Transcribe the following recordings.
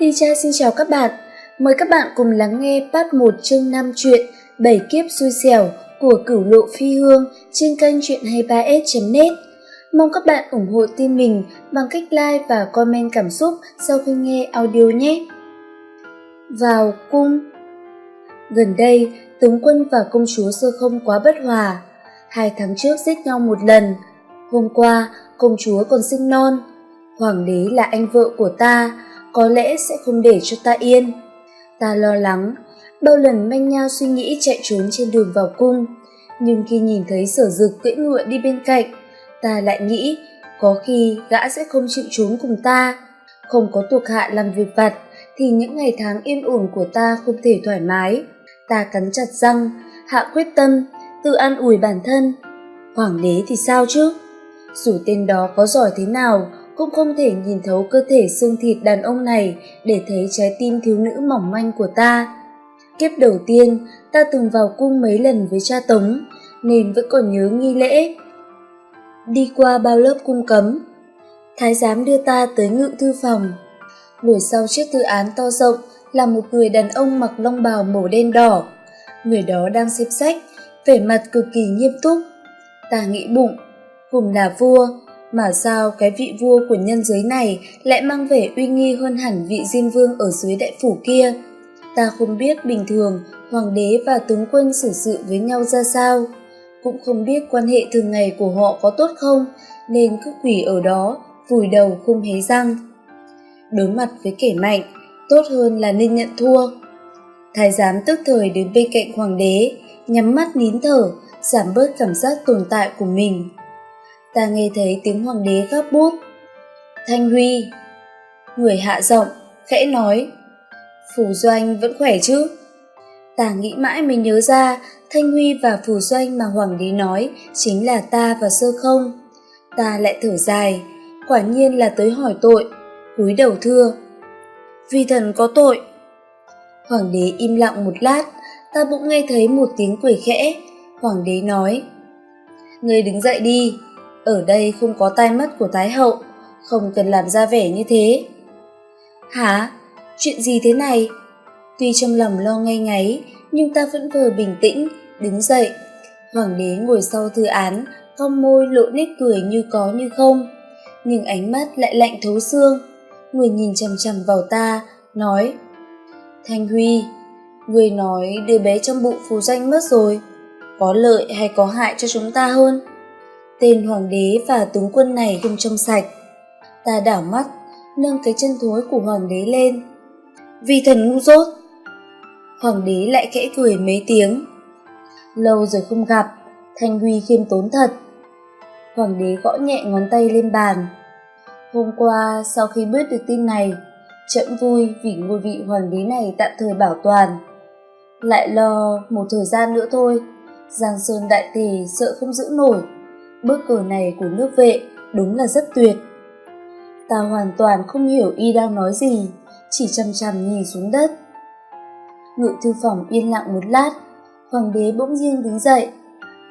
Ti cha xin chào các bạn. Mời các bạn cùng lắng nghe part 1 chương 5 truyện Bảy kiếp xui xẻo của cửu lộ phi hương trên kênh truyện 23s.net. Mong các bạn ủng hộ team mình bằng cách like và comment cảm xúc sau khi nghe audio nhé. Vào cung Gần đây, tướng quân và công chúa sơ không quá bất hòa. Hai tháng trước giết nhau một lần. Hôm qua, công chúa còn sinh non. Hoàng đế là anh vợ của ta, có lẽ sẽ không để cho ta yên. Ta lo lắng, bao lần manh nha suy nghĩ chạy trốn trên đường vào cung, nhưng khi nhìn thấy sở dực cưỡi ngựa đi bên cạnh, ta lại nghĩ có khi gã sẽ không chịu trốn cùng ta. Không có thuộc hạ làm việc vặt thì những ngày tháng yên ổn của ta không thể thoải mái. Ta cắn chặt răng, hạ quyết tâm, tự an ủi bản thân. Hoàng đế thì sao chứ? Dù tên đó có giỏi thế nào cũng không thể nhìn thấu cơ thể xương thịt đàn ông này để thấy trái tim thiếu nữ mỏng manh của ta. Kiếp đầu tiên, ta từng vào cung mấy lần với cha Tống, nên vẫn còn nhớ nghi lễ. Đi qua bao lớp cung cấm, thái giám đưa ta tới ngự thư phòng. Ngồi sau chiếc thư án to rộng là một người đàn ông mặc long bào màu đen đỏ. Người đó đang xếp sách, vẻ mặt cực kỳ nghiêm túc. Ta nghĩ bụng, cùng là vua, mà sao cái vị vua của nhân giới này lại mang vẻ uy nghi hơn hẳn vị diêm vương ở dưới đại phủ kia? Ta không biết bình thường hoàng đế và tướng quân xử sự với nhau ra sao. Cũng không biết quan hệ thường ngày của họ có tốt không, nên cứ quỷ ở đó, vùi đầu không hé răng. Đối mặt với kẻ mạnh, tốt hơn là nên nhận thua. Thái giám tức thời đến bên cạnh hoàng đế, nhắm mắt nín thở, giảm bớt cảm giác tồn tại của mình ta nghe thấy tiếng hoàng đế gấp bút thanh huy, người hạ giọng, khẽ nói phù doanh vẫn khỏe chứ? Ta nghĩ mãi mới nhớ ra, thanh huy và phù doanh mà hoàng đế nói chính là ta và sơ không. Ta lại thở dài, quả nhiên là tới hỏi tội, cúi đầu thưa vì thần có tội? Hoàng đế im lặng một lát, ta bỗng nghe thấy một tiếng cười khẽ. Hoàng đế nói, người đứng dậy đi ở đây không có tai mắt của thái hậu, không cần làm ra vẻ như thế. Hả? Chuyện gì thế này? Tuy trong lòng lo ngay ngáy, nhưng ta vẫn vờ bình tĩnh, đứng dậy. Hoàng đế ngồi sau thư án cong môi lộ nét cười như có như không. Nhưng ánh mắt lại lạnh thấu xương. Người nhìn chằm chằm vào ta, nói, thanh huy, người nói đứa bé trong bụng phù danh mất rồi. Có lợi hay có hại cho chúng ta hơn? Tên hoàng đế và tướng quân này không trong sạch. Ta đảo mắt, nâng cái chân thối của hoàng đế lên. Vì thần ngu dốt. Hoàng đế lại khẽ cười mấy tiếng. Lâu rồi không gặp, thanh huy khiêm tốn thật. Hoàng đế gõ nhẹ ngón tay lên bàn. Hôm qua, sau khi biết được tin này trẫm vui vì ngôi vị hoàng đế này tạm thời bảo toàn. Lại lo một thời gian nữa thôi, giang sơn đại tề sợ không giữ nổi bước cờ này của nước vệ đúng là rất tuyệt. Ta hoàn toàn không hiểu y đang nói gì, chỉ chăm chăm nhìn xuống đất. Ngự thư phòng yên lặng một lát, hoàng đế bỗng nhiên đứng dậy,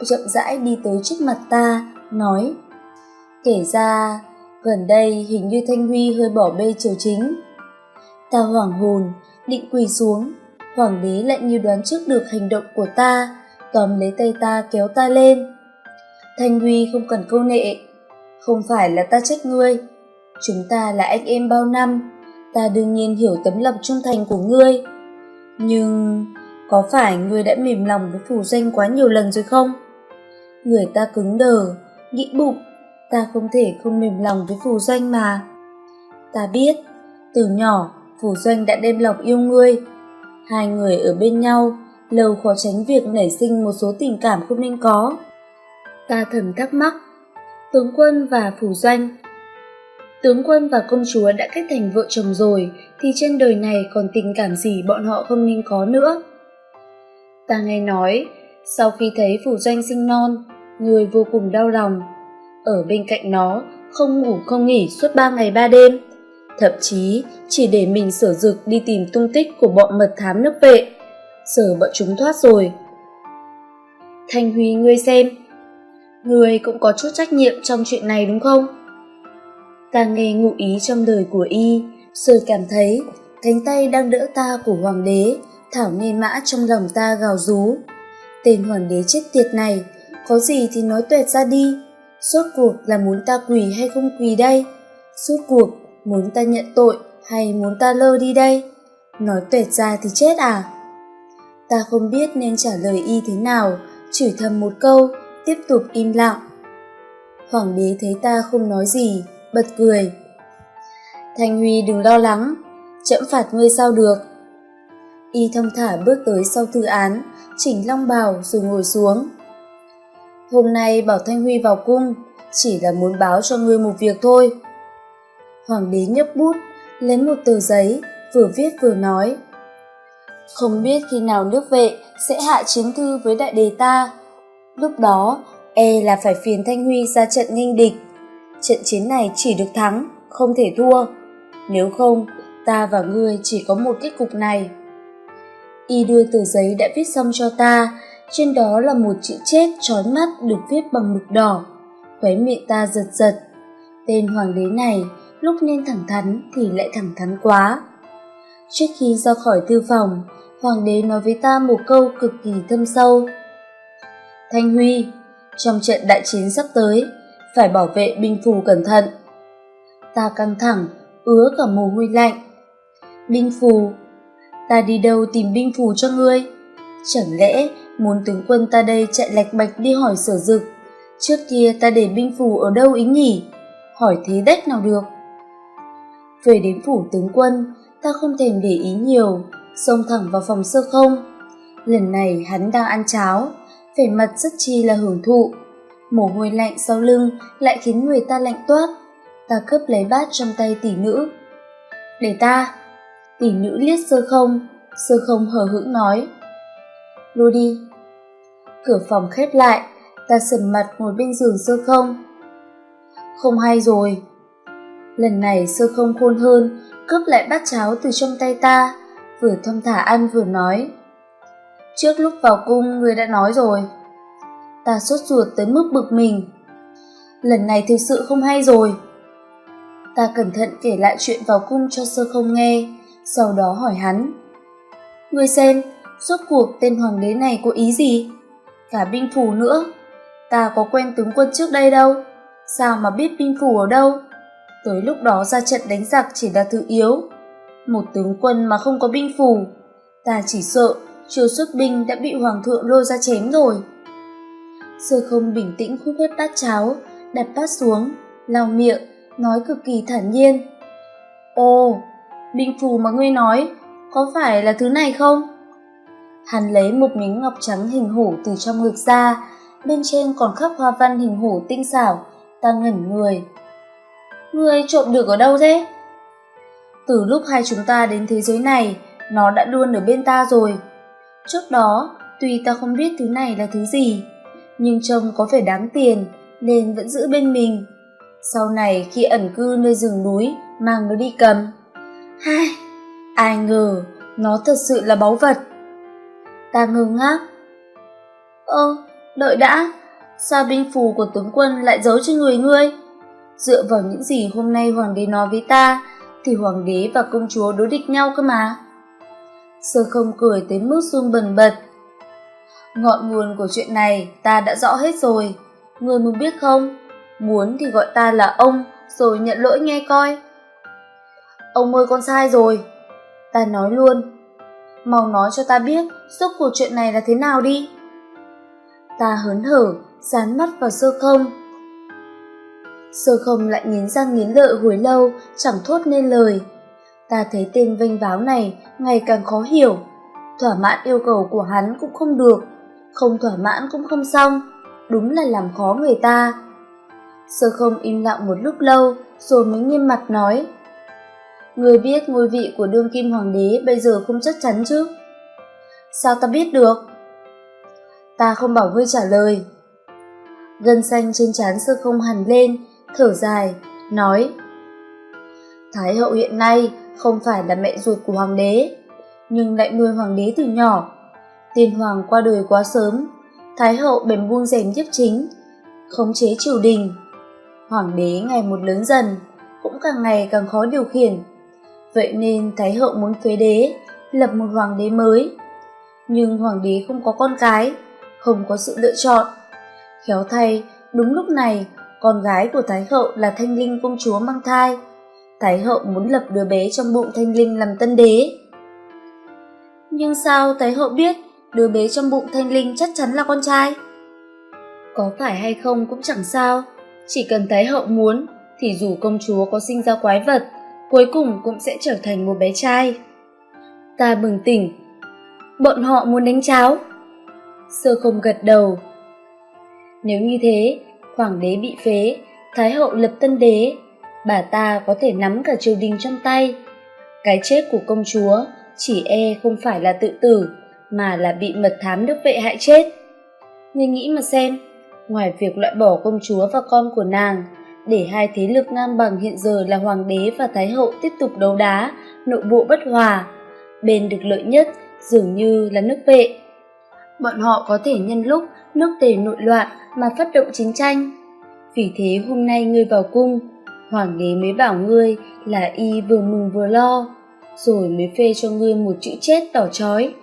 chậm rãi đi tới trước mặt ta, nói, kể ra, gần đây hình như thanh huy hơi bỏ bê triều chính. Ta hoảng hồn, định quỳ xuống, hoàng đế lại như đoán trước được hành động của ta, tóm lấy tay ta kéo ta lên thanh huy không cần câu nệ. Không phải là ta trách ngươi. Chúng ta là anh em bao năm. Ta đương nhiên hiểu tấm lòng trung thành của ngươi. Nhưng có phải ngươi đã mềm lòng với phù danh quá nhiều lần rồi không? Người ta cứng đờ nghĩ bụng. Ta không thể không mềm lòng với phù doanh mà. Ta biết, từ nhỏ phù doanh đã đem lòng yêu ngươi. Hai người ở bên nhau, lâu khó tránh việc nảy sinh một số tình cảm không nên có ta thầm thắc mắc. Tướng quân và phủ doanh. Tướng quân và công chúa đã kết thành vợ chồng rồi, thì trên đời này còn tình cảm gì bọn họ không nên có nữa? Ta nghe nói, sau khi thấy phủ doanh sinh non, người vô cùng đau lòng. Ở bên cạnh nó, không ngủ không nghỉ suốt ba ngày ba đêm. Thậm chí, chỉ để mình sở dực đi tìm tung tích của bọn mật thám nước vệ. Giờ bọn chúng thoát rồi. Thanh huy, ngươi xem người cũng có chút trách nhiệm trong chuyện này đúng không càng nghe ngụ ý trong đời của y rồi cảm thấy cánh tay đang đỡ ta của hoàng đế, thảo nghe mã trong lòng ta gào rú. Tên hoàng đế chết tiệt này, có gì thì nói tuệt ra đi, suốt cuộc là muốn ta quỳ hay không quỳ đây? Suốt cuộc muốn ta nhận tội hay muốn ta lơ đi đây? Nói tuệt ra thì chết à? Ta không biết nên trả lời y thế nào, chửi thầm một câu, tiếp tục im lặng. Hoàng đế thấy ta không nói gì, bật cười. Thanh Huy đừng lo lắng, chậm phạt ngươi sao được. Y thông thả bước tới sau thư án, chỉnh long bào rồi ngồi xuống. Hôm nay bảo Thanh Huy vào cung, chỉ là muốn báo cho ngươi một việc thôi. Hoàng đế nhấp bút, lấy một tờ giấy, vừa viết vừa nói. Không biết khi nào nước vệ sẽ hạ chiến thư với đại đề ta. Lúc đó, e là phải phiền Thanh Huy ra trận nghênh địch. Trận chiến này chỉ được thắng, không thể thua. Nếu không, ta và ngươi chỉ có một kết cục này. Y đưa tờ giấy đã viết xong cho ta, trên đó là một chữ chết trói mắt được viết bằng mực đỏ. Khóe miệng ta giật giật. Tên hoàng đế này lúc nên thẳng thắn thì lại thẳng thắn quá. Trước khi ra khỏi thư phòng, hoàng đế nói với ta một câu cực kỳ thâm sâu. Thanh Huy, trong trận đại chiến sắp tới, phải bảo vệ binh phù cẩn thận. Ta căng thẳng, ứa cả mồ hôi lạnh. Binh phù, ta đi đâu tìm binh phù cho ngươi? Chẳng lẽ muốn tướng quân ta đây chạy lạch bạch đi hỏi sở dực? Trước kia ta để binh phù ở đâu ý nhỉ? Hỏi thế đách nào được. Về đến phủ tướng quân, ta không thèm để ý nhiều, xông thẳng vào phòng sơ không. Lần này hắn đang ăn cháo, vẻ mặt rất chi là hưởng thụ. Mồ hôi lạnh sau lưng lại khiến người ta lạnh toát. Ta cướp lấy bát trong tay tỷ nữ. Để ta. Tỷ nữ liếc sơ không, sơ không hờ hững nói. Lui đi. Cửa phòng khép lại, ta sầm mặt ngồi bên giường sơ không. Không hay rồi. Lần này sơ không khôn hơn, cướp lại bát cháo từ trong tay ta, vừa thong thả ăn vừa nói. Trước lúc vào cung người đã nói rồi. Ta sốt ruột tới mức bực mình. Lần này thực sự không hay rồi. Ta cẩn thận kể lại chuyện vào cung cho sơ không nghe, sau đó hỏi hắn. Ngươi xem, rốt cuộc tên hoàng đế này có ý gì? Cả binh phủ nữa. Ta có quen tướng quân trước đây đâu. Sao mà biết binh phủ ở đâu? Tới lúc đó ra trận đánh giặc chỉ là thứ yếu. Một tướng quân mà không có binh phủ, ta chỉ sợ chưa xuất binh đã bị hoàng thượng lôi ra chém rồi. Sơ không bình tĩnh khúc hết bát cháo, đặt bát xuống, lau miệng, nói cực kỳ thản nhiên. Ồ, binh phù mà ngươi nói, có phải là thứ này không? Hắn lấy một miếng ngọc trắng hình hổ từ trong ngực ra, bên trên còn khắc hoa văn hình hổ tinh xảo, ta ngẩn người. Ngươi trộm được ở đâu thế? Từ lúc hai chúng ta đến thế giới này, nó đã luôn ở bên ta rồi. Trước đó, tuy ta không biết thứ này là thứ gì, nhưng trông có vẻ đáng tiền nên vẫn giữ bên mình. Sau này khi ẩn cư nơi rừng núi, mang nó đi cầm. Hai, ai ngờ nó thật sự là báu vật. Ta ngơ ngác. Ơ, đợi đã, sao binh phù của tướng quân lại giấu trên người ngươi? Dựa vào những gì hôm nay hoàng đế nói với ta, thì hoàng đế và công chúa đối địch nhau cơ mà. Sơ không cười tới mức run bần bật. Ngọn nguồn của chuyện này ta đã rõ hết rồi, người muốn biết không? Muốn thì gọi ta là ông, rồi nhận lỗi nghe coi. Ông ơi con sai rồi. Ta nói luôn. Mau nói cho ta biết suốt cuộc chuyện này là thế nào đi. Ta hớn hở, dán mắt vào sơ không. Sơ không lại nghiến răng nghiến lợi hồi lâu, chẳng thốt nên lời. Ta thấy tên vênh váo này ngày càng khó hiểu. Thỏa mãn yêu cầu của hắn cũng không được, không thỏa mãn cũng không xong, đúng là làm khó người ta. Sơ không im lặng một lúc lâu, rồi mới nghiêm mặt nói. Người biết ngôi vị của đương kim hoàng đế bây giờ không chắc chắn chứ? Sao ta biết được? Ta không bảo ngươi trả lời. Gân xanh trên trán sơ không hằn lên, thở dài, nói Thái hậu hiện nay không phải là mẹ ruột của hoàng đế, nhưng lại nuôi hoàng đế từ nhỏ. Tiên hoàng qua đời quá sớm, Thái hậu bèn buông rèm nhiếp chính, khống chế triều đình. Hoàng đế ngày một lớn dần, cũng càng ngày càng khó điều khiển. Vậy nên Thái hậu muốn phế đế, lập một hoàng đế mới. Nhưng hoàng đế không có con cái, không có sự lựa chọn. Khéo thay, đúng lúc này, con gái của Thái hậu là Thanh Linh công chúa mang thai. Thái hậu muốn lập đứa bé trong bụng Thanh Linh làm tân đế. Nhưng sao Thái hậu biết đứa bé trong bụng Thanh Linh chắc chắn là con trai? Có phải hay không cũng chẳng sao, chỉ cần Thái hậu muốn thì dù công chúa có sinh ra quái vật, cuối cùng cũng sẽ trở thành một bé trai. Ta bừng tỉnh. Bọn họ muốn đánh cháo. Sơ không gật đầu. Nếu như thế, hoàng đế bị phế, thái hậu lập tân đế, bà ta có thể nắm cả triều đình trong tay. Cái chết của công chúa chỉ e không phải là tự tử, mà là bị mật thám đức vệ hại chết. Ngươi nghĩ mà xem, ngoài việc loại bỏ công chúa và con của nàng, để hai thế lực ngang bằng hiện giờ là hoàng đế và thái hậu tiếp tục đấu đá, nội bộ bất hòa. Bên được lợi nhất dường như là nước vệ. Bọn họ có thể nhân lúc nước tề nội loạn mà phát động chiến tranh. Vì thế hôm nay ngươi vào cung, hoàng đế mới bảo ngươi là y vừa mừng vừa lo, rồi mới phê cho ngươi một chữ chết tỏ trói.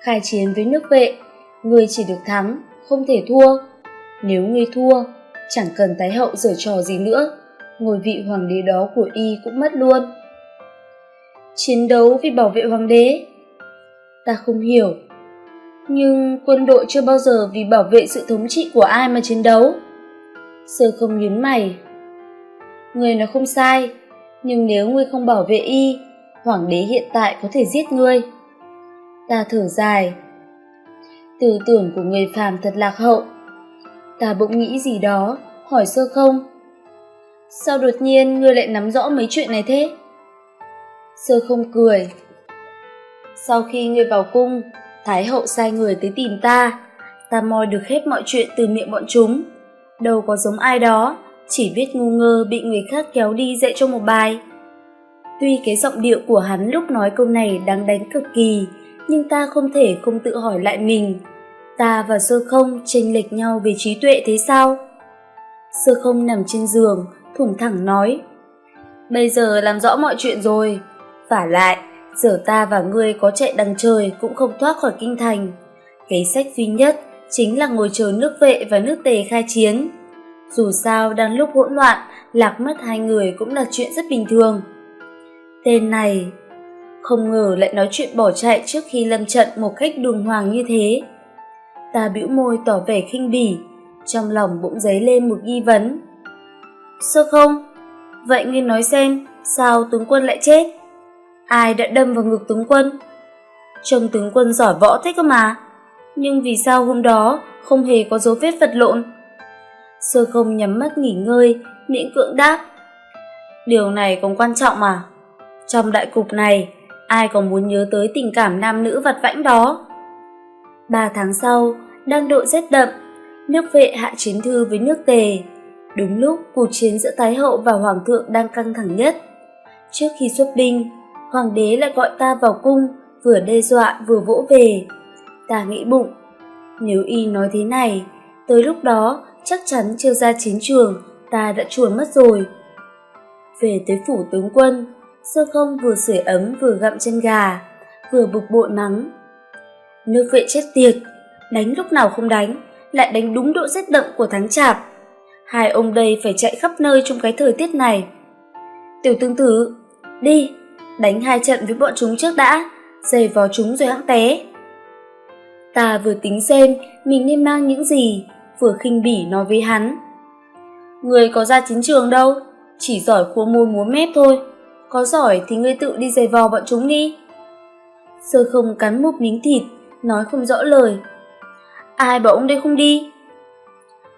Khai chiến với nước vệ, ngươi chỉ được thắng, không thể thua. Nếu ngươi thua, chẳng cần thái hậu giở trò gì nữa ngôi vị hoàng đế đó của y cũng mất luôn. Chiến đấu vì bảo vệ hoàng đế? Ta không hiểu. Nhưng quân đội chưa bao giờ vì bảo vệ sự thống trị của ai mà chiến đấu. Sơ không nhấn mày người nói không sai, nhưng nếu ngươi không bảo vệ y, hoàng đế hiện tại có thể giết ngươi. Ta thở dài. Tư tưởng của người phàm thật lạc hậu. Ta bỗng nghĩ gì đó, hỏi sơ không? Sao đột nhiên ngươi lại nắm rõ mấy chuyện này thế? Sơ không cười. Sau khi ngươi vào cung, thái hậu sai người tới tìm ta. Ta moi được hết mọi chuyện từ miệng bọn chúng. Đâu có giống ai đó chỉ biết ngu ngơ bị người khác kéo đi dạy cho một bài. Tuy cái giọng điệu của hắn lúc nói câu này đáng đánh cực kỳ, nhưng ta không thể không tự hỏi lại mình. Ta và sơ không chênh lệch nhau về trí tuệ thế sao? Sơ không nằm trên giường, thủng thẳng nói, bây giờ làm rõ mọi chuyện rồi. Phả lại, giờ ta và ngươi có chạy đằng trời cũng không thoát khỏi kinh thành. Cái sách duy nhất chính là ngồi chờ nước vệ và nước tề khai chiến dù sao đang lúc hỗn loạn, lạc mất hai người cũng là chuyện rất bình thường. Tên này, không ngờ lại nói chuyện bỏ chạy trước khi lâm trận một cách đường hoàng như thế. Ta bĩu môi tỏ vẻ khinh bỉ, trong lòng bỗng dấy lên một nghi vấn. Sơ không? Vậy ngươi nói xem, sao tướng quân lại chết? Ai đã đâm vào ngực tướng quân? Trông tướng quân giỏi võ thế cơ mà. Nhưng vì sao hôm đó không hề có dấu vết vật lộn? Sơ không nhắm mắt nghỉ ngơi, miễn cưỡng đáp. Điều này còn quan trọng mà trong đại cục này, ai còn muốn nhớ tới tình cảm nam nữ vặt vãnh đó? Ba tháng sau, đang độ rét đậm, nước vệ hạ chiến thư với nước tề. Đúng lúc cuộc chiến giữa thái hậu và hoàng thượng đang căng thẳng nhất. Trước khi xuất binh, hoàng đế lại gọi ta vào cung, vừa đe dọa vừa vỗ về. Ta nghĩ bụng, nếu y nói thế này, tới lúc đó chắc chắn chưa ra chiến trường, ta đã chuồn mất rồi. Về tới phủ tướng quân, sơ không vừa sưởi ấm vừa gặm chân gà, vừa bực bội mắng. Nước vệ chết tiệt, đánh lúc nào không đánh, lại đánh đúng độ rét đậm của tháng chạp hai ông đây phải chạy khắp nơi trong cái thời tiết này. Tiểu tương tử, đi, đánh hai trận với bọn chúng trước đã, giày vò chúng rồi hãng té. Ta vừa tính xem mình nên mang những gì vừa khinh bỉ nói với hắn. Người có ra chiến trường đâu, chỉ giỏi khua môi múa mép thôi, có giỏi thì ngươi tự đi giày vò bọn chúng đi. Sơ không cắn một miếng thịt, nói không rõ lời. Ai bảo ông đây không đi?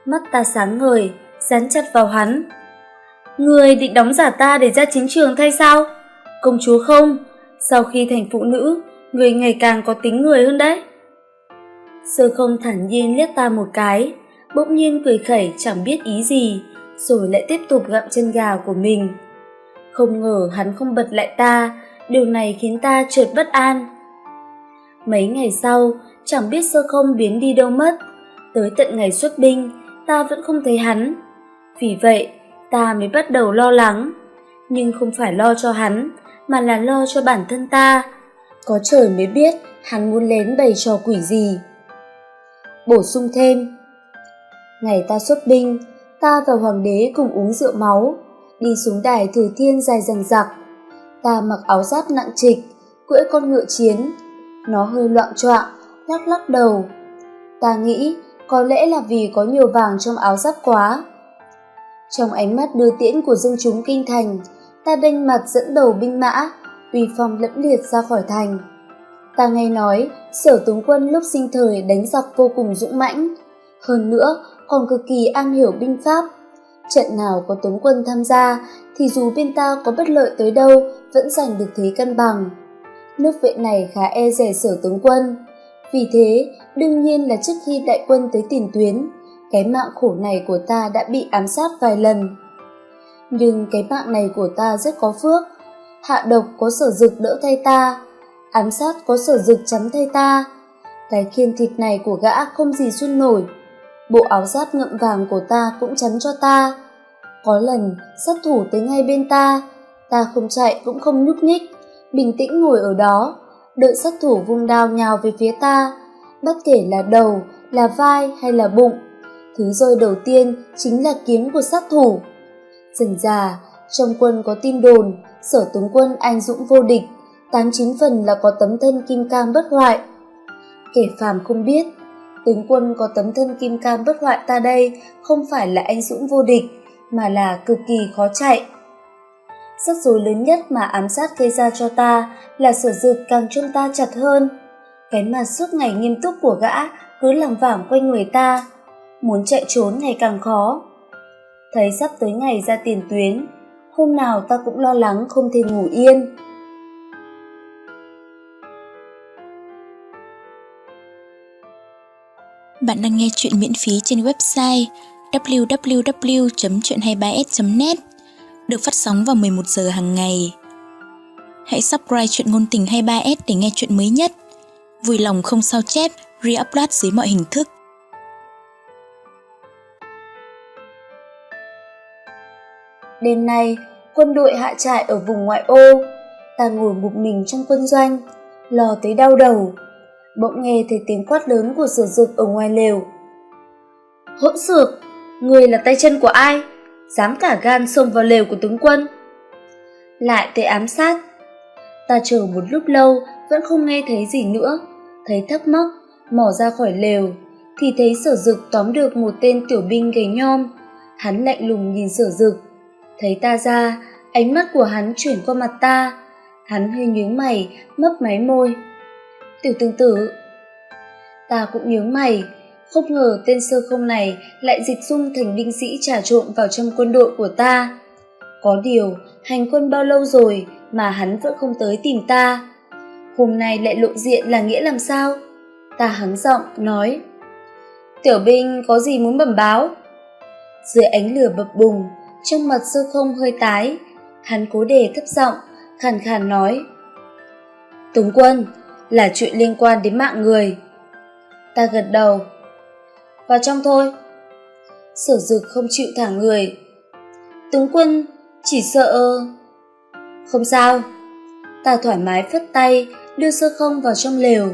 Mắt ta sáng ngời, dán chặt vào hắn. Người định đóng giả ta để ra chiến trường thay sao? Công chúa không, sau khi thành phụ nữ, người ngày càng có tính người hơn đấy. Sơ không thản nhiên liếc ta một cái bỗng nhiên cười khẩy, chẳng biết ý gì, rồi lại tiếp tục gặm chân gà của mình không ngờ hắn không bật lại ta, điều này khiến ta trượt bất an mấy ngày sau, chẳng biết sơ không biến đi đâu mất, tới tận ngày xuất binh, ta vẫn không thấy hắn vì vậy, ta mới bắt đầu lo lắng nhưng không phải lo cho hắn, mà là lo cho bản thân ta. Có trời mới biết hắn muốn lén bày trò quỷ gì. Bổ sung thêm Ngày ta xuất binh, ta và hoàng đế cùng uống rượu máu, đi xuống đài thừa thiên dài dằng dặc. Ta mặc áo giáp nặng trịch, cưỡi con ngựa chiến. Nó hơi loạn choạng, lắc lắc đầu. Ta nghĩ có lẽ là vì có nhiều vàng trong áo giáp quá. Trong ánh mắt đưa tiễn của dân chúng kinh thành, ta đanh mặt dẫn đầu binh mã, uy phong lẫm liệt ra khỏi thành. Ta nghe nói, sở tướng quân lúc sinh thời đánh giặc vô cùng dũng mãnh. Hơn nữa, còn cực kỳ am hiểu binh pháp. Trận nào có tướng quân tham gia, thì dù bên ta có bất lợi tới đâu, vẫn giành được thế cân bằng. Nước vệ này khá e rẻ sở tướng quân. Vì thế, đương nhiên là trước khi đại quân tới tiền tuyến, cái mạng khổ này của ta đã bị ám sát vài lần. Nhưng cái mạng này của ta rất có phước. Hạ độc có sở dực đỡ thay ta, ám sát có sở dực chắn thay ta. Cái khiên thịt này của gã không gì xuân nổi. Bộ áo giáp ngậm vàng của ta cũng chắn cho ta. Có lần, sát thủ tới ngay bên ta, ta không chạy cũng không nhúc nhích, bình tĩnh ngồi ở đó, đợi sát thủ vung đao nhào về phía ta, bất kể là đầu, là vai hay là bụng. Thứ rơi đầu tiên chính là kiếm của sát thủ. Dần già, trong quân có tin đồn, sở tướng quân anh dũng vô địch, tám chín phần là có tấm thân kim cang bất hoại. Kẻ phàm không biết, tướng quân có tấm thân kim cam bất hoại ta đây không phải là anh dũng vô địch, mà là cực kỳ khó chạy. Rắc rối lớn nhất mà ám sát gây ra cho ta là sở dực càng chôn ta chặt hơn. Cái mà suốt ngày nghiêm túc của gã cứ lằng vảng quanh người ta, muốn chạy trốn ngày càng khó. Thấy sắp tới ngày ra tiền tuyến, hôm nào ta cũng lo lắng không thể ngủ yên. Bạn đang nghe chuyện miễn phí trên website www.chuyện23s.net được phát sóng vào 11 giờ hàng ngày. Hãy subscribe chuyện ngôn tình 23s để nghe chuyện mới nhất. Vui lòng không sao chép, re-upload dưới mọi hình thức. Đêm nay, quân đội hạ trại ở vùng ngoại ô. Ta ngồi một mình trong quân doanh, lò tới đau đầu. Bỗng nghe thấy tiếng quát lớn của sở dực ở ngoài lều. Hỗn xược, người là tay chân của ai? Dám cả gan xông vào lều của tướng quân. Lại tới ám sát. Ta chờ một lúc lâu, vẫn không nghe thấy gì nữa. Thấy thắc mắc, mò ra khỏi lều, thì thấy sở dực tóm được một tên tiểu binh gầy nhom. Hắn lạnh lùng nhìn sở dực. Thấy ta ra, ánh mắt của hắn chuyển qua mặt ta. Hắn hơi nhướng mày, mấp máy môi. Tiểu tương tử. Ta cũng nhướng mày, không ngờ tên sơ không này lại dịch dung thành binh sĩ trà trộn vào trong quân đội của ta. Có điều, hành quân bao lâu rồi mà hắn vẫn không tới tìm ta. Hôm nay lại lộ diện là nghĩa làm sao? Ta hắng giọng, nói. Tiểu binh có gì muốn bẩm báo? Dưới ánh lửa bập bùng, trong mặt sơ không hơi tái, hắn cố đề thấp giọng, khàn khàn nói. Tống quân, là chuyện liên quan đến mạng người. Ta gật đầu, vào trong thôi. Sở dực không chịu thả người. Tướng quân chỉ sợ... Không sao. Ta thoải mái phất tay, đưa sơ không vào trong lều.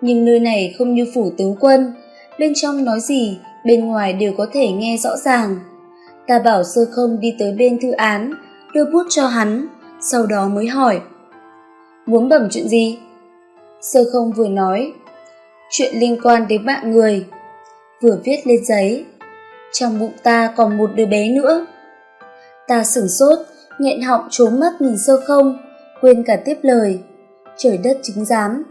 Nhưng nơi này không như phủ tướng quân, bên trong nói gì, bên ngoài đều có thể nghe rõ ràng. Ta bảo sơ không đi tới bên thư án, đưa bút cho hắn, sau đó mới hỏi. Muốn bẩm chuyện gì? Sơ không vừa nói, chuyện liên quan đến mạng người vừa viết lên giấy. Trong bụng ta còn một đứa bé nữa. Ta sửng sốt, nghẹn họng trốn mắt nhìn sơ không, quên cả tiếp lời. Trời đất chứng giám,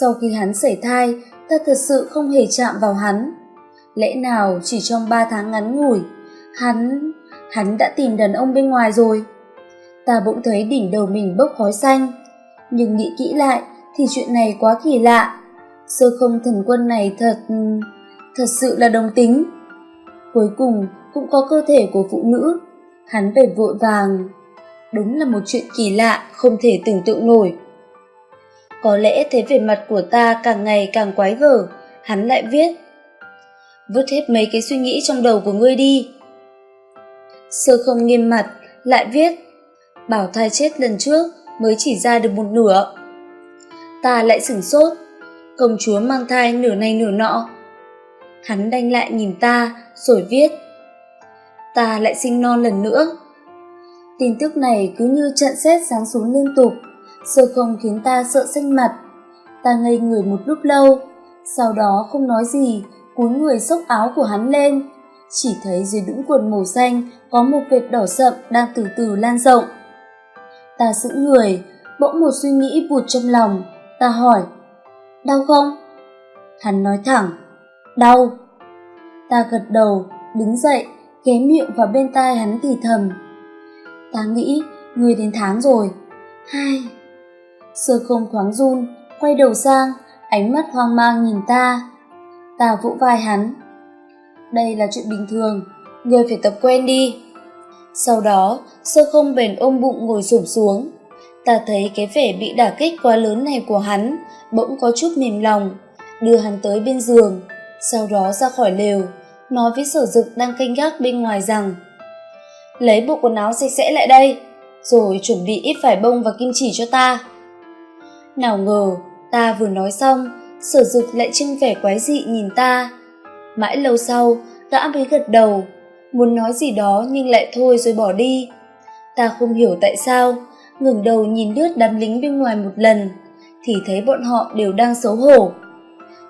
sau khi hắn sảy thai, ta thật sự không hề chạm vào hắn. Lẽ nào chỉ trong ba tháng ngắn ngủi, hắn, hắn đã tìm đàn ông bên ngoài rồi. Ta bỗng thấy đỉnh đầu mình bốc khói xanh, nhưng nghĩ kỹ lại thì chuyện này quá kỳ lạ. Sơ không thần quân này thật thật sự là đồng tính. Cuối cùng cũng có cơ thể của phụ nữ, hắn về vội vàng. Đúng là một chuyện kỳ lạ, không thể tưởng tượng nổi. Có lẽ thấy vẻ mặt của ta càng ngày càng quái gở, hắn lại viết. Vứt hết mấy cái suy nghĩ trong đầu của ngươi đi. Sơ không nghiêm mặt, lại viết. Bảo thai chết lần trước, mới chỉ ra được một nửa. Ta lại sửng sốt, công chúa mang thai nửa này nửa nọ. Hắn đanh lại nhìn ta, rồi viết. Ta lại sinh non lần nữa. Tin tức này cứ như trận sét sáng xuống liên tục, sơ không khiến ta sợ xanh mặt. Ta ngây người một lúc lâu, sau đó không nói gì, cúi người xốc áo của hắn lên. Chỉ thấy dưới đũng quần màu xanh có một vệt đỏ sậm đang từ từ lan rộng. Ta giữ người, bỗng một suy nghĩ vụt trong lòng, ta hỏi, đau không? Hắn nói thẳng, đau. Ta gật đầu, đứng dậy, ghé miệng vào bên tai hắn thì thầm. Ta nghĩ, người đến tháng rồi. Hai. Sơ không thoáng run, quay đầu sang, ánh mắt hoang mang nhìn ta. Ta vỗ vai hắn. Đây là chuyện bình thường, người phải tập quen đi. Sau đó, sơ không bền ôm bụng ngồi xổm xuống. Ta thấy cái vẻ bị đả kích quá lớn này của hắn, bỗng có chút mềm lòng, đưa hắn tới bên giường, sau đó ra khỏi lều, nói với sở dực đang canh gác bên ngoài rằng lấy bộ quần áo sạch sẽ lại đây, rồi chuẩn bị ít vải bông và kim chỉ cho ta. Nào ngờ, ta vừa nói xong, sở dực lại trưng vẻ quái dị nhìn ta. Mãi lâu sau, gã mới gật đầu, muốn nói gì đó nhưng lại thôi rồi bỏ đi. Ta không hiểu tại sao, ngẩng đầu nhìn lướt đám lính bên ngoài một lần, thì thấy bọn họ đều đang xấu hổ.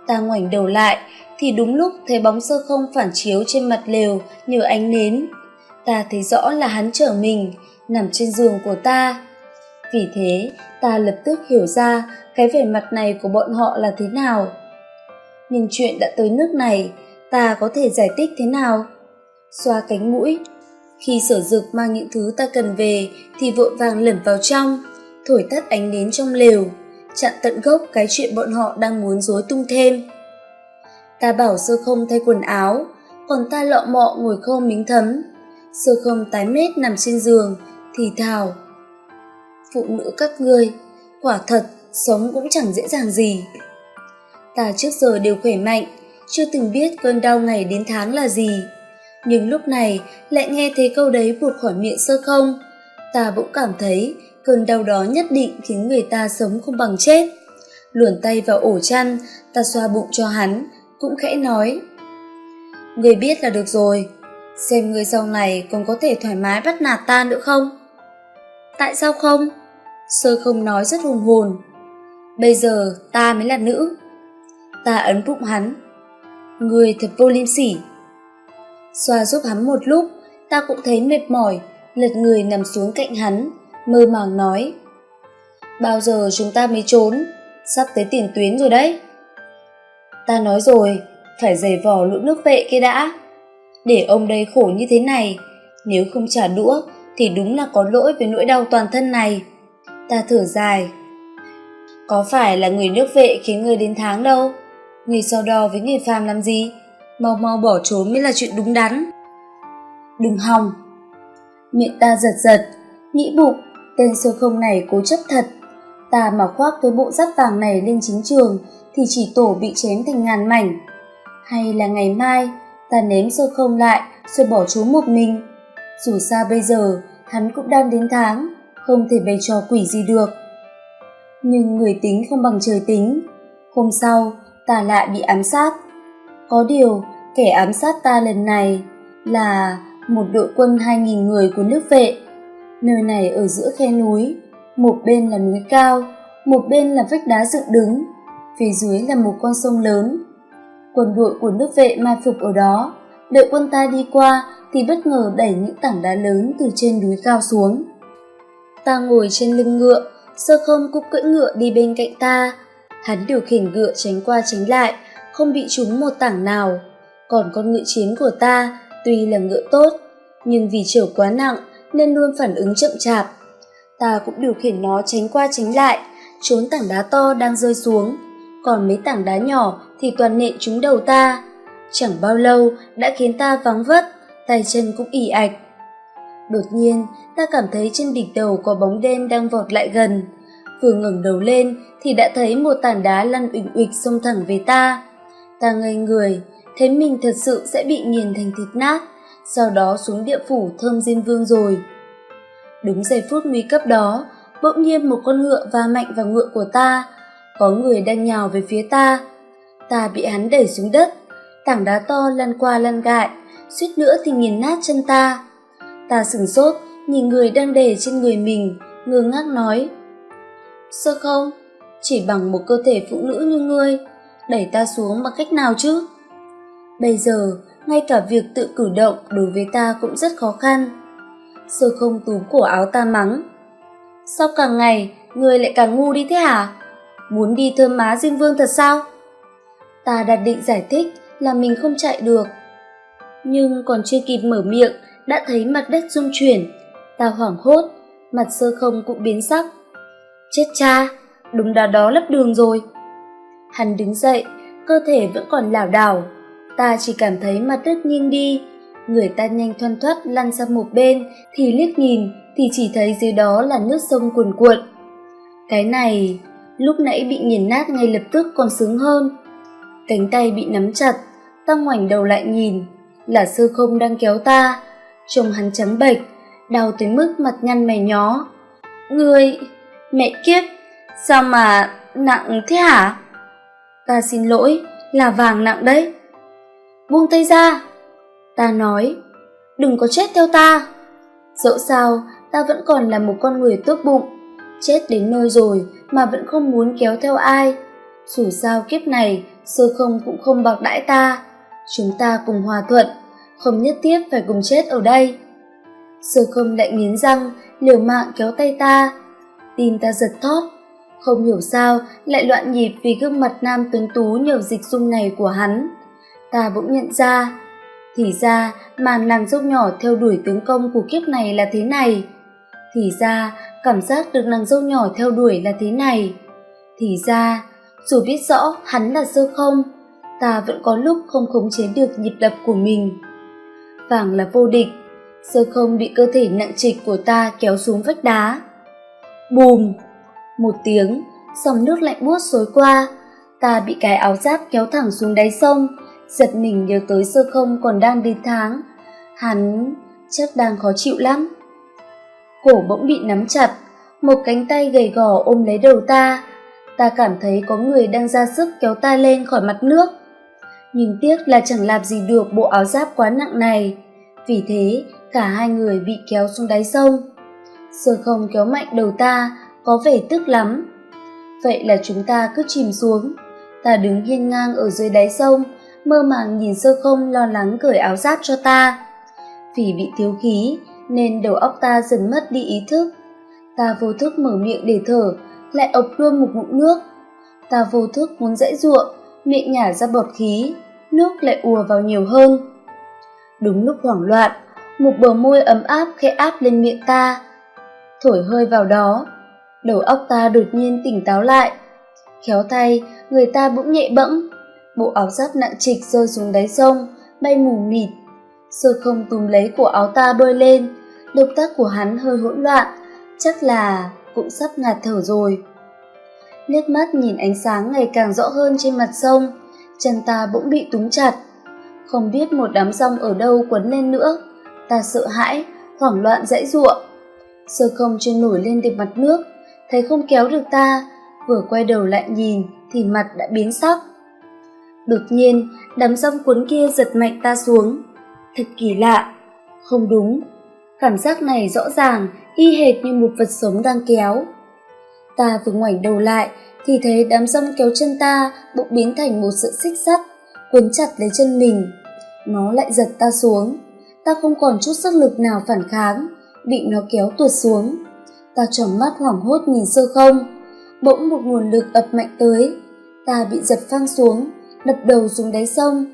Ta ngoảnh đầu lại, thì đúng lúc thấy bóng sơ không phản chiếu trên mặt lều nhờ ánh nến. Ta thấy rõ là hắn chở mình, nằm trên giường của ta. Vì thế, ta lập tức hiểu ra cái vẻ mặt này của bọn họ là thế nào. Nhưng chuyện đã tới nước này, ta có thể giải thích thế nào? Xoa cánh mũi. Khi sở dực mang những thứ ta cần về thì vội vàng lẩn vào trong, thổi tắt ánh nến trong lều, chặn tận gốc cái chuyện bọn họ đang muốn dối tung thêm. Ta bảo sơ không thay quần áo, còn ta lọ mọ ngồi khô miếng thấm. Sơ không tái mét nằm trên giường, thì thào. Phụ nữ các ngươi, quả thật, sống cũng chẳng dễ dàng gì. Ta trước giờ đều khỏe mạnh, chưa từng biết cơn đau ngày đến tháng là gì. Nhưng lúc này lại nghe thấy câu đấy buộc khỏi miệng sơ không. Ta bỗng cảm thấy cơn đau đó nhất định khiến người ta sống không bằng chết. Luồn tay vào ổ chăn, ta xoa bụng cho hắn, cũng khẽ nói. Người biết là được rồi, xem người sau này còn có thể thoải mái bắt nạt ta nữa không? Tại sao không? Sơ không nói rất hùng hồn. Bây giờ ta mới là nữ. Ta ấn bụng hắn. Người thật vô liêm sỉ. Xoa giúp hắn một lúc, ta cũng thấy mệt mỏi, lật người nằm xuống cạnh hắn, mơ màng nói. Bao giờ chúng ta mới trốn, sắp tới tiền tuyến rồi đấy. Ta nói rồi, phải giày vò lũ nước vệ kia đã. Để ông đây khổ như thế này, nếu không trả đũa thì đúng là có lỗi với nỗi đau toàn thân này. Ta thở dài. Có phải là người nước vệ khiến người đến tháng đâu? Người so đo với người phàm làm gì? Mau mau bỏ trốn mới là chuyện đúng đắn. Đừng hòng. Miệng ta giật giật, nghĩ bụng, tên sơ không này cố chấp thật. Ta mà khoác cái bộ giáp vàng này lên chính trường thì chỉ tổ bị chém thành ngàn mảnh. Hay là ngày mai, ta ném sơ không lại rồi bỏ trốn một mình. Dù sao bây giờ, hắn cũng đang đến tháng, không thể bày trò quỷ gì được. Nhưng người tính không bằng trời tính. Hôm sau, ta lại bị ám sát. Có điều, kẻ ám sát ta lần này là một đội quân 2.000 người của nước vệ. Nơi này ở giữa khe núi, một bên là núi cao, một bên là vách đá dựng đứng, phía dưới là một con sông lớn. Quân đội của nước vệ mai phục ở đó, đợi quân ta đi qua thì bất ngờ đẩy những tảng đá lớn từ trên núi cao xuống. Ta ngồi trên lưng ngựa, sơ không cũng cưỡi ngựa đi bên cạnh ta. Hắn điều khiển ngựa tránh qua tránh lại, không bị trúng một tảng nào. Còn con ngựa chiến của ta tuy là ngựa tốt, nhưng vì chở quá nặng nên luôn phản ứng chậm chạp. Ta cũng điều khiển nó tránh qua tránh lại, trốn tảng đá to đang rơi xuống, còn mấy tảng đá nhỏ thì toàn nện trúng đầu ta. Chẳng bao lâu đã khiến ta vắng vất, tay chân cũng ỉ ạch. Đột nhiên, ta cảm thấy trên đỉnh đầu có bóng đen đang vọt lại gần. Vừa ngẩng đầu lên thì đã thấy một tảng đá lăn uỳnh uịch xông thẳng về ta. Ta ngây người, thấy mình thật sự sẽ bị nghiền thành thịt nát, sau đó xuống địa phủ thơm diêm vương rồi. Đúng giây phút nguy cấp đó, bỗng nhiên một con ngựa va mạnh vào ngựa của ta có người đang nhào về phía ta. Ta bị hắn đẩy xuống đất tảng đá to lăn qua lăn gại suýt nữa thì nghiền nát chân ta. Ta sửng sốt nhìn người đang đè trên người mình ngơ ngác nói sơ không? Chỉ bằng một cơ thể phụ nữ như ngươi đẩy ta xuống bằng cách nào chứ? Bây giờ, ngay cả việc tự cử động đối với ta cũng rất khó khăn. Sơ không túm cổ áo ta mắng. Sao càng ngày, người lại càng ngu đi thế hả? Muốn đi thơm má diêm vương thật sao? Ta đặt định giải thích là mình không chạy được. Nhưng còn chưa kịp mở miệng, đã thấy mặt đất rung chuyển. Ta hoảng hốt, mặt sơ không cũng biến sắc. Chết cha, đúng đá đó lấp đường rồi hắn đứng dậy, cơ thể vẫn còn lảo đảo. Ta chỉ cảm thấy mặt đất nghiêng đi. Người ta nhanh thoăn thoắt lăn sang một bên, thì liếc nhìn, thì chỉ thấy dưới đó là nước sông cuồn cuộn. Cái này, lúc nãy bị nghiền nát ngay lập tức còn sướng hơn. Cánh tay bị nắm chặt ta ngoảnh đầu lại nhìn. Là sơ không đang kéo ta. Trông hắn trắng bệch, đau tới mức mặt nhăn mày nhó. Người mẹ kiếp, sao mà nặng thế hả? Ta xin lỗi, là vàng nặng đấy. Buông tay ra. Ta nói, đừng có chết theo ta. Dẫu sao, ta vẫn còn là một con người tốt bụng. Chết đến nơi rồi mà vẫn không muốn kéo theo ai. Dù sao kiếp này sơ không cũng không bạc đãi ta. Chúng ta cùng hòa thuận, không nhất thiết phải cùng chết ở đây. Sơ không lại nghiến răng, liều mạng kéo tay ta. Tim ta giật thót không hiểu sao, lại loạn nhịp vì gương mặt nam tuấn tú nhiều dịch dung này của hắn. Ta bỗng nhận ra. Thì ra, màn nàng dâu nhỏ theo đuổi tướng công của kiếp này là thế này. Thì ra, cảm giác được nàng dâu nhỏ theo đuổi là thế này. Thì ra, dù biết rõ hắn là sơ không, ta vẫn có lúc không khống chế được nhịp đập của mình. Vàng là vô địch sơ không bị cơ thể nặng trịch của ta kéo xuống vách đá. Bùm! Một tiếng, dòng nước lạnh buốt xối qua. Ta bị cái áo giáp kéo thẳng xuống đáy sông, giật mình nhớ tới sơ không còn đang đi tháng. Hắn chắc đang khó chịu lắm. Cổ bỗng bị nắm chặt, một cánh tay gầy gò ôm lấy đầu ta. Ta cảm thấy có người đang ra sức kéo ta lên khỏi mặt nước. Nhưng tiếc là chẳng làm gì được bộ áo giáp quá nặng này. Vì thế, cả hai người bị kéo xuống đáy sông. Sơ không kéo mạnh đầu ta có vẻ tức lắm. Vậy là chúng ta cứ chìm xuống. Ta đứng hiên ngang ở dưới đáy sông, mơ màng nhìn sơ không lo lắng cởi áo giáp cho ta. Vì bị thiếu khí, nên đầu óc ta dần mất đi ý thức. Ta vô thức mở miệng để thở, lại ộc luôn một ngụm nước. Ta vô thức muốn dãy ruộng, miệng nhả ra bọt khí, nước lại ùa vào nhiều hơn. Đúng lúc hoảng loạn, một bờ môi ấm áp khẽ áp lên miệng ta. Thổi hơi vào đó đầu óc ta đột nhiên tỉnh táo lại. Khéo tay, người ta bỗng nhẹ bẫng. Bộ áo giáp nặng trịch rơi xuống đáy sông, bay mù mịt. Sơ không túm lấy cổ áo ta bơi lên. Động tác của hắn hơi hỗn loạn, chắc là cũng sắp ngạt thở rồi. Liếc mắt nhìn ánh sáng ngày càng rõ hơn trên mặt sông, chân ta bỗng bị túng chặt. Không biết một đám rong ở đâu quấn lên nữa, ta sợ hãi, hoảng loạn dãy giụa sơ không chưa nổi lên được mặt nước thấy không kéo được ta, vừa quay đầu lại nhìn thì mặt đã biến sắc. Đột nhiên, đám rong cuốn kia giật mạnh ta xuống. Thật kỳ lạ. Không đúng. Cảm giác này rõ ràng, y hệt như một vật sống đang kéo. Ta vừa ngoảnh đầu lại thì thấy đám rong kéo chân ta bỗng biến thành một sợi xích sắt, quấn chặt lấy chân mình. Nó lại giật ta xuống. Ta không còn chút sức lực nào phản kháng, bị nó kéo tuột xuống ta tròn mắt hoảng hốt nhìn sơ không. Bỗng một nguồn lực ập mạnh tới. Ta bị giật phăng xuống, đập đầu xuống đáy sông.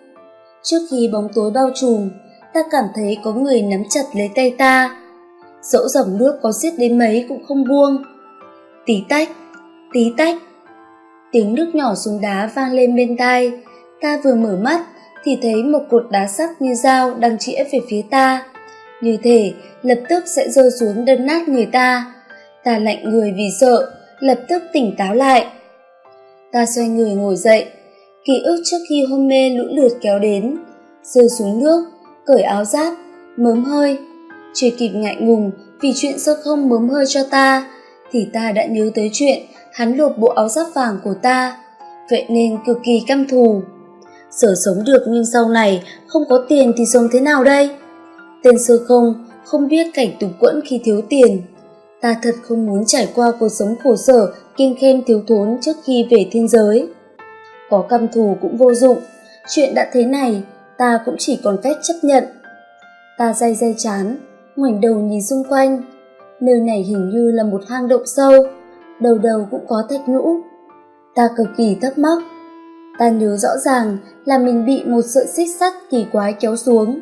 Trước khi bóng tối bao trùm, ta cảm thấy có người nắm chặt lấy tay ta. Dẫu dòng nước có xiết đến mấy cũng không buông. Tí tách tí tách. Tiếng nước nhỏ xuống đá vang lên bên tai. Ta vừa mở mắt thì thấy một cột đá sắc như dao đang chĩa về phía ta. Như thể lập tức sẽ rơi xuống đâm nát người ta ta lạnh người vì sợ lập tức tỉnh táo lại ta xoay người ngồi dậy ký ức trước khi hôn mê lũ lượt kéo đến rơi xuống nước cởi áo giáp mớm hơi chưa kịp ngại ngùng vì chuyện sơ không mớm hơi cho ta thì ta đã nhớ tới chuyện hắn lột bộ áo giáp vàng của ta, vậy nên cực kỳ căm thù. Sở sống được nhưng sau này không có tiền thì sống thế nào đây? Tên sơ không, không biết cảnh túng quẫn khi thiếu tiền. Ta thật không muốn trải qua cuộc sống khổ sở, kinh khen thiếu thốn trước khi về thiên giới. Có căm thù cũng vô dụng, chuyện đã thế này, ta cũng chỉ còn cách chấp nhận. Ta day day chán, ngoảnh đầu nhìn xung quanh. Nơi này hình như là một hang động sâu, đầu đầu cũng có thạch nhũ. Ta cực kỳ thắc mắc. Ta nhớ rõ ràng là mình bị một sợi xích sắt kỳ quái kéo xuống.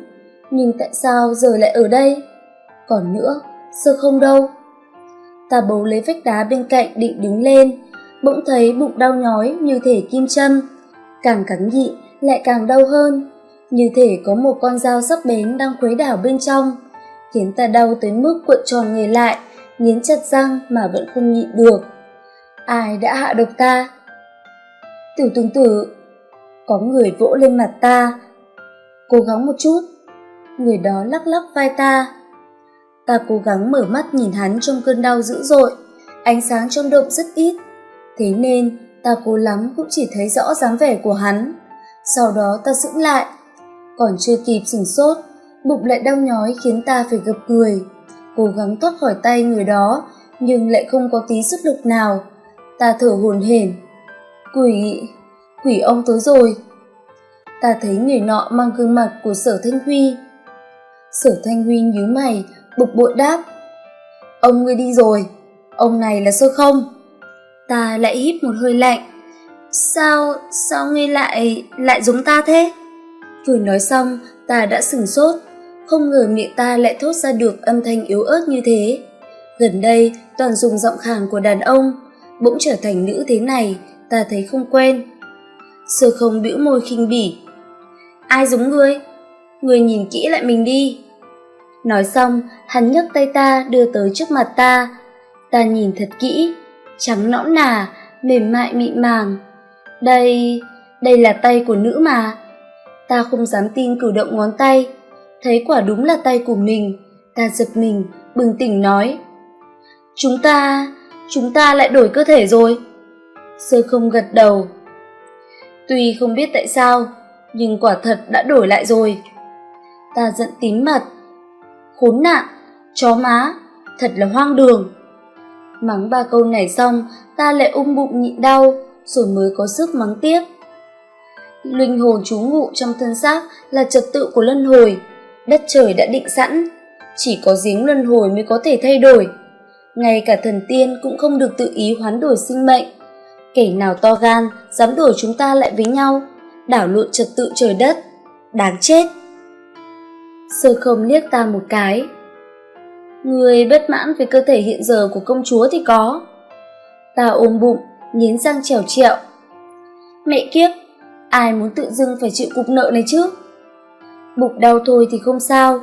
Nhưng tại sao giờ lại ở đây? Còn nữa, sơ không đâu. Ta bấu lấy vách đá bên cạnh định đứng lên, bỗng thấy bụng đau nhói như thể kim châm. Càng cắn nhị lại càng đau hơn, như thể có một con dao sắc bén đang khuấy đảo bên trong, khiến ta đau tới mức cuộn tròn người lại, nghiến chặt răng mà vẫn không nhịn được. Ai đã hạ độc ta? Tiểu tương tử, có người vỗ lên mặt ta. Cố gắng một chút. Người đó lắc lắc vai ta. Ta cố gắng mở mắt nhìn hắn trong cơn đau dữ dội, ánh sáng trong động rất ít. Thế nên ta cố lắm cũng chỉ thấy rõ dáng vẻ của hắn. Sau đó ta sững lại, còn chưa kịp sửng sốt, bụng lại đau nhói khiến ta phải gập người. Cố gắng thoát khỏi tay người đó, nhưng lại không có tí sức lực nào. Ta thở hồn hển. Quỷ, quỷ ông tới rồi. Ta thấy người nọ mang gương mặt của sở Thanh Huy. Sở Thanh Huy nhíu mày, bực bội đáp. Ông ngươi đi rồi, ông này là sơ không? Ta lại hít một hơi lạnh. Sao, sao ngươi lại, lại giống ta thế? Vừa nói xong, ta đã sửng sốt, không ngờ miệng ta lại thốt ra được âm thanh yếu ớt như thế. Gần đây, toàn dùng giọng khàn của đàn ông, bỗng trở thành nữ thế này, ta thấy không quen. Sơ không bĩu môi khinh bỉ. Ai giống ngươi? Ngươi nhìn kỹ lại mình đi. Nói xong, hắn nhấc tay ta đưa tới trước mặt ta. Ta nhìn thật kỹ, trắng nõn nà, mềm mại mịn màng. Đây, đây là tay của nữ mà. Ta không dám tin cử động ngón tay, thấy quả đúng là tay của mình. Ta giật mình, bừng tỉnh nói. Chúng ta, chúng ta lại đổi cơ thể rồi. Sơ không gật đầu. Tuy không biết tại sao, nhưng quả thật đã đổi lại rồi. Ta giận tím mặt. Khốn nạn, chó má, thật là hoang đường. Mắng ba câu này xong, ta lại ung bụng nhịn đau, rồi mới có sức mắng tiếp. Linh hồn trú ngụ trong thân xác là trật tự của luân hồi, đất trời đã định sẵn, chỉ có giếng luân hồi mới có thể thay đổi. Ngay cả thần tiên cũng không được tự ý hoán đổi sinh mệnh. Kẻ nào to gan, dám đổi chúng ta lại với nhau, đảo lộn trật tự trời đất, đáng chết. Sơ không liếc ta một cái. Người bất mãn với cơ thể hiện giờ của công chúa thì có. Ta ôm bụng, nghiến răng trèo trẹo. Mẹ kiếp, ai muốn tự dưng phải chịu cục nợ này chứ? Bụng đau thôi thì không sao,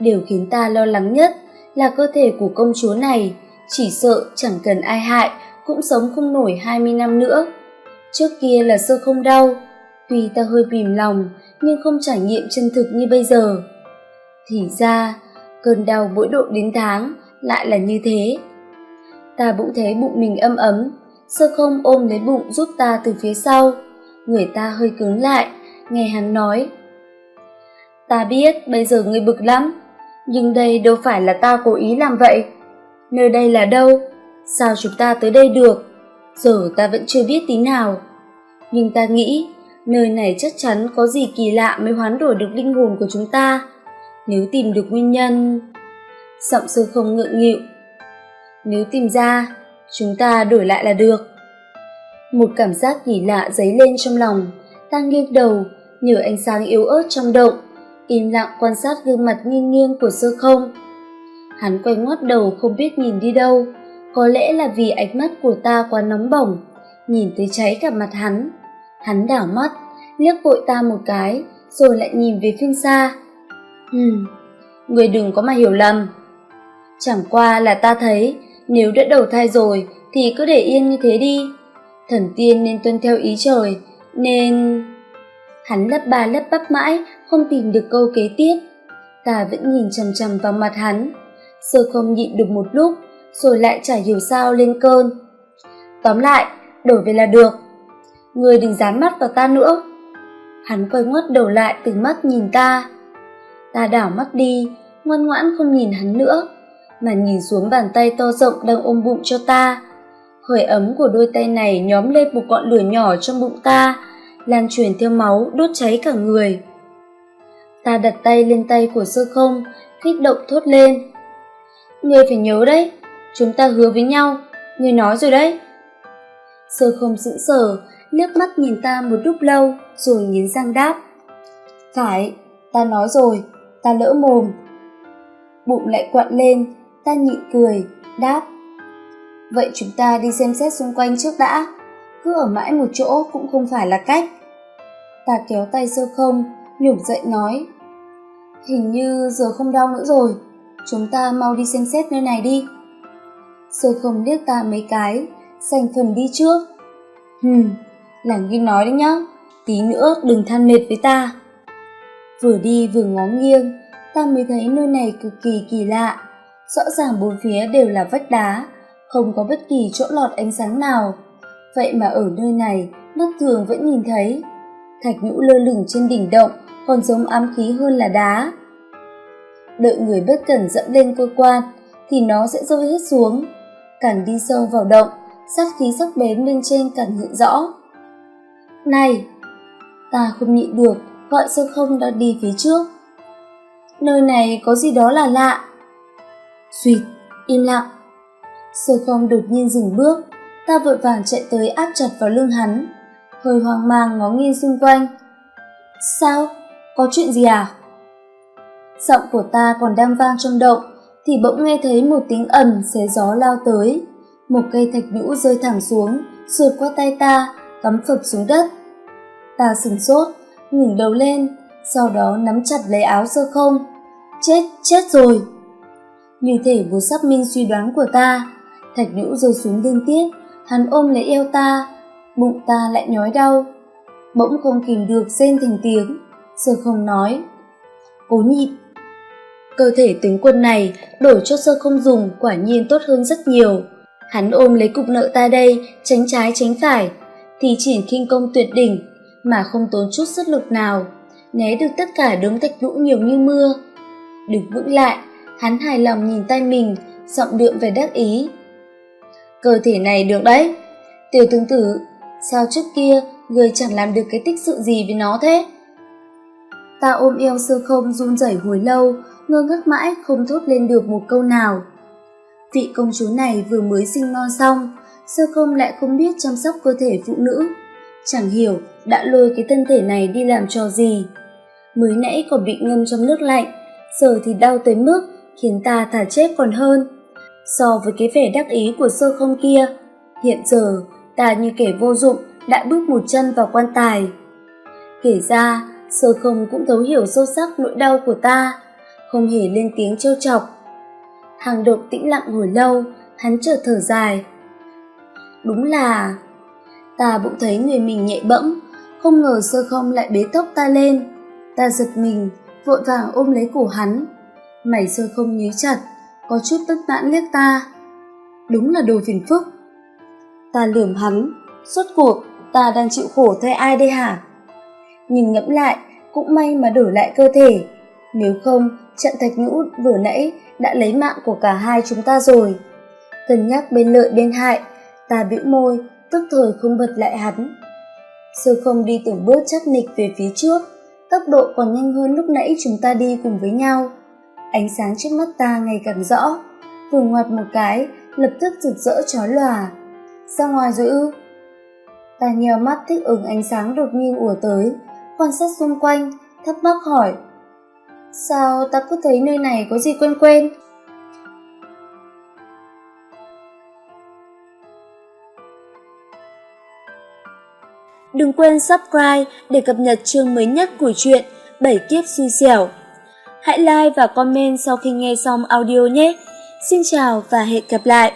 điều khiến ta lo lắng nhất là cơ thể của công chúa này, chỉ sợ chẳng cần ai hại cũng sống không nổi 20 năm nữa. Trước kia là sơ không đau, tuy ta hơi bìm lòng nhưng không trải nghiệm chân thực như bây giờ. Thì ra, cơn đau mỗi độ đến tháng lại là như thế. Ta bỗng thấy bụng mình âm ấm, sơ không ôm lấy bụng giúp ta từ phía sau. Người ta hơi cứng lại, nghe hắn nói. Ta biết bây giờ ngươi bực lắm, nhưng đây đâu phải là ta cố ý làm vậy. Nơi đây là đâu? Sao chúng ta tới đây được? Giờ ta vẫn chưa biết tí nào. Nhưng ta nghĩ, nơi này chắc chắn có gì kỳ lạ mới hoán đổi được linh hồn của chúng ta. Nếu tìm được nguyên nhân... Giọng sư không ngượng nghịu. Nếu tìm ra, chúng ta đổi lại là được. Một cảm giác kỳ lạ dấy lên trong lòng, ta nghiêng đầu, nhờ ánh sáng yếu ớt trong động, im lặng quan sát gương mặt nghiêng nghiêng của sơ không. Hắn quay ngoắt đầu không biết nhìn đi đâu, có lẽ là vì ánh mắt của ta quá nóng bỏng, nhìn tới cháy cả mặt hắn. Hắn đảo mắt, liếc vội ta một cái, rồi lại nhìn về phía xa. Hừm, người đừng có mà hiểu lầm. Chẳng qua là ta thấy, nếu đã đầu thai rồi thì cứ để yên như thế đi. Thần tiên nên tuân theo ý trời, nên... Hắn lấp ba lấp bắp mãi, không tìm được câu kế tiếp. Ta vẫn nhìn chằm chằm vào mặt hắn. Sơ không nhịn được một lúc, rồi lại chả hiểu sao lên cơn. Tóm lại, đổi về là được. Người đừng dán mắt vào ta nữa. Hắn quay ngoắt đầu lại từ mắt nhìn ta. Ta đảo mắt đi, ngoan ngoãn không nhìn hắn nữa, mà nhìn xuống bàn tay to rộng đang ôm bụng cho ta. Hơi ấm của đôi tay này nhóm lên một ngọn lửa nhỏ trong bụng ta, lan truyền theo máu đốt cháy cả người. Ta đặt tay lên tay của sơ không, kích động thốt lên. Ngươi phải nhớ đấy, chúng ta hứa với nhau, ngươi nói rồi đấy. Sơ không sững sờ, liếc mắt nhìn ta một lúc lâu, rồi nghiến răng đáp. Phải, ta nói rồi, ta lỡ mồm. Bụng lại quặn lên, ta nhịn cười, đáp. Vậy chúng ta đi xem xét xung quanh trước đã, cứ ở mãi một chỗ cũng không phải là cách. Ta kéo tay sơ không, nhổm dậy nói. Hình như giờ không đau nữa rồi, chúng ta mau đi xem xét nơi này đi. Sơ không liếc ta mấy cái, dành phần đi trước. Hừm, làng ghi nói đấy nhá, tí nữa đừng than mệt với ta. Vừa đi vừa ngó nghiêng, ta mới thấy nơi này cực kỳ kỳ lạ. Rõ ràng bốn phía đều là vách đá, không có bất kỳ chỗ lọt ánh sáng nào. Vậy mà ở nơi này, mắt thường vẫn nhìn thấy. Thạch nhũ lơ lửng trên đỉnh động, còn giống ám khí hơn là đá. Đợi người bất cẩn dẫm lên cơ quan, thì nó sẽ rơi hết xuống. Càng đi sâu vào động, sát khí sắc bén bên trên càng hiện rõ. Này! Ta không nhịn được, gọi sơ không đã đi phía trước. Nơi này có gì đó là lạ. suỵt im lặng. Sơ không đột nhiên dừng bước, ta vội vàng chạy tới áp chặt vào lưng hắn, hơi hoang mang ngó nghiêng xung quanh. Sao? Có chuyện gì à? Giọng của ta còn đang vang trong động, thì bỗng nghe thấy một tiếng ầm xé gió lao tới. Một cây thạch nhũ rơi thẳng xuống, sượt qua tay ta, cắm phập xuống đất. Ta sừng sốt, ngẩng đầu lên, sau đó nắm chặt lấy áo sơ không. Chết, chết rồi! Như thể vừa xác minh suy đoán của ta, thạch nhũ rơi xuống liên tiếp, hắn ôm lấy eo ta, bụng ta lại nhói đau. Bỗng không kìm được rên thành tiếng, sơ không nói. Cố nhịn. Cơ thể tướng quân này đổi cho sơ không dùng quả nhiên tốt hơn rất nhiều. Hắn ôm lấy cục nợ ta đây, tránh trái tránh phải, thì triển khinh công tuyệt đỉnh, mà không tốn chút sức lực nào, né được tất cả đống thạch nhũ nhiều như mưa. Đứng vững lại, hắn hài lòng nhìn tay mình, giọng đượm về đắc ý. Cơ thể này được đấy, tiểu tướng tử, sao trước kia người chẳng làm được cái tích sự gì với nó thế? Ta ôm eo sơ không run rẩy hồi lâu, ngơ ngác mãi không thốt lên được một câu nào. Vị công chúa này vừa mới sinh non xong, sơ không lại không biết chăm sóc cơ thể phụ nữ. Chẳng hiểu đã lôi cái thân thể này đi làm trò gì. Mới nãy còn bị ngâm trong nước lạnh, giờ thì đau tới mức khiến ta thả chết còn hơn. So với cái vẻ đắc ý của sơ không kia, hiện giờ ta như kẻ vô dụng đã bước một chân vào quan tài. Kể ra, sơ không cũng thấu hiểu sâu sắc nỗi đau của ta, không hề lên tiếng trêu chọc. Hàng độc tĩnh lặng hồi lâu, hắn chợt thở dài. Đúng là... Ta bỗng thấy người mình nhẹ bẫng, không ngờ sơ không lại bế tóc ta lên. Ta giật mình, vội vàng ôm lấy cổ hắn. Mày sơ không nhíu chặt, có chút bất mãn liếc ta. Đúng là đồ phiền phức. Ta lườm hắn, suốt cuộc ta đang chịu khổ thay ai đây hả? Nhưng ngẫm lại, cũng may mà đổi lại cơ thể. Nếu không, trận thạch nhũ vừa nãy đã lấy mạng của cả hai chúng ta rồi. Cân nhắc bên lợi bên hại, ta bĩu môi, tức thời không bật lại hắn. Sơ không đi từng bước chắc nịch về phía trước, tốc độ còn nhanh hơn lúc nãy chúng ta đi cùng với nhau. Ánh sáng trước mắt ta ngày càng rõ, vừa ngoặt một cái, lập tức rực rỡ chói lòa. Ra ngoài rồi ư? Ta nheo mắt thích ứng ánh sáng đột nhiên ùa tới, quan sát xung quanh, thắc mắc hỏi. Sao ta cứ thấy nơi này có gì quen quen? Đừng quên subscribe để cập nhật chương mới nhất của truyện Bảy kiếp xui xẻo. Hãy like và comment sau khi nghe xong audio nhé. Xin chào và hẹn gặp lại!